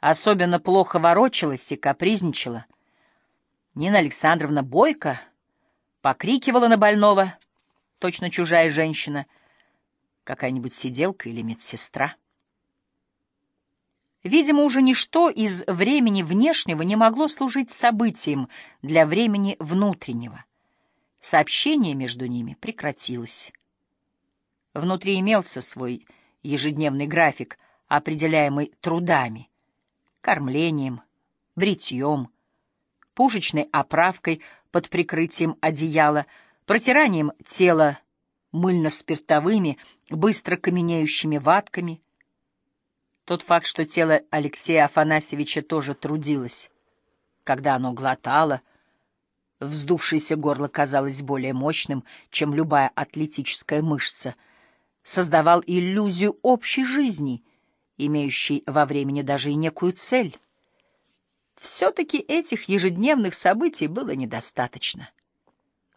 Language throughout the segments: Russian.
особенно плохо ворочалась и капризничала. Нина Александровна Бойко покрикивала на больного, точно чужая женщина, какая-нибудь сиделка или медсестра. Видимо, уже ничто из времени внешнего не могло служить событием для времени внутреннего. Сообщение между ними прекратилось. Внутри имелся свой ежедневный график, определяемый трудами, кормлением, бритьем, пушечной оправкой под прикрытием одеяла, протиранием тела мыльно-спиртовыми, быстро каменеющими ватками. Тот факт, что тело Алексея Афанасьевича тоже трудилось, когда оно глотало, вздувшееся горло казалось более мощным, чем любая атлетическая мышца, создавал иллюзию общей жизни, имеющей во времени даже и некую цель. Все-таки этих ежедневных событий было недостаточно.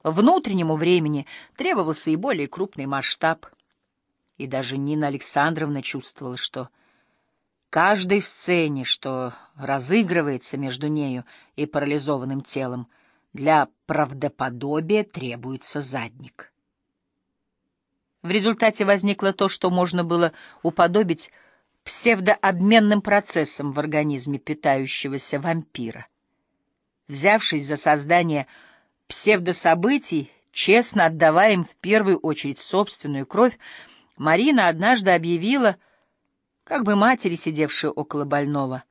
Внутреннему времени требовался и более крупный масштаб. И даже Нина Александровна чувствовала, что каждой сцене, что разыгрывается между нею и парализованным телом, для правдоподобия требуется задник. В результате возникло то, что можно было уподобить псевдообменным процессом в организме питающегося вампира. Взявшись за создание псевдособытий, честно отдавая им в первую очередь собственную кровь, Марина однажды объявила, как бы матери, сидевшей около больного,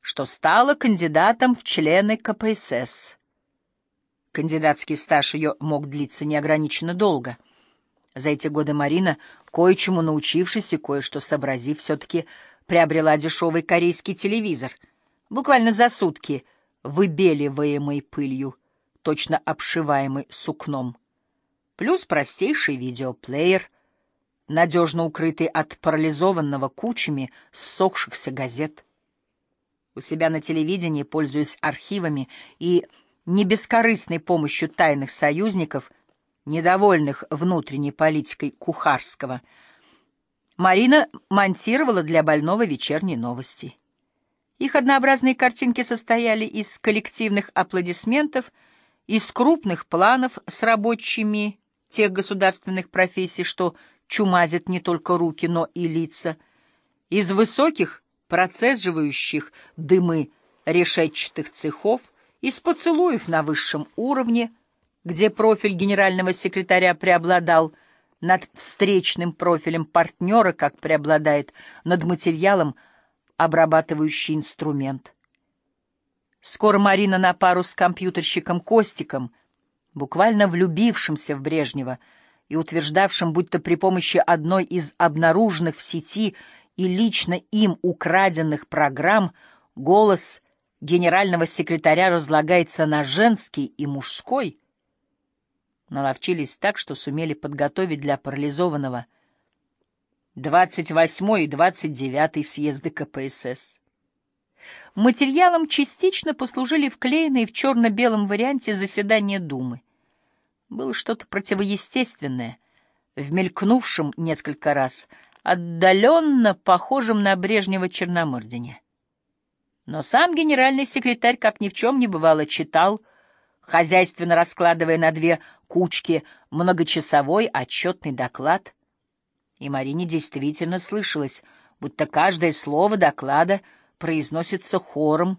что стала кандидатом в члены КПСС. Кандидатский стаж ее мог длиться неограниченно долго — за эти годы Марина, кое-чему научившись и кое-что сообразив, все-таки приобрела дешевый корейский телевизор, буквально за сутки выбеливаемый пылью, точно обшиваемый сукном, плюс простейший видеоплеер, надежно укрытый от парализованного кучами ссохшихся газет. У себя на телевидении, пользуясь архивами и не бескорыстной помощью тайных союзников — недовольных внутренней политикой Кухарского, Марина монтировала для больного вечерние новости. Их однообразные картинки состояли из коллективных аплодисментов, из крупных планов с рабочими тех государственных профессий, что чумазят не только руки, но и лица, из высоких, процеживающих дымы решетчатых цехов, из поцелуев на высшем уровне — где профиль генерального секретаря преобладал над встречным профилем партнера, как преобладает над материалом, обрабатывающий инструмент. Скоро Марина на пару с компьютерщиком Костиком, буквально влюбившимся в Брежнева и утверждавшим, будто при помощи одной из обнаруженных в сети и лично им украденных программ голос генерального секретаря разлагается на женский и мужской — наловчились так, что сумели подготовить для парализованного 28 и 29 съезды КПСС. Материалом частично послужили вклеенные в черно-белом варианте заседания Думы. Было что-то противоестественное, в мелькнувшем несколько раз, отдаленно похожем на Брежнева Черномырдине. Но сам генеральный секретарь, как ни в чем не бывало, читал хозяйственно раскладывая на две кучки многочасовой отчетный доклад. И Марине действительно слышалось, будто каждое слово доклада произносится хором,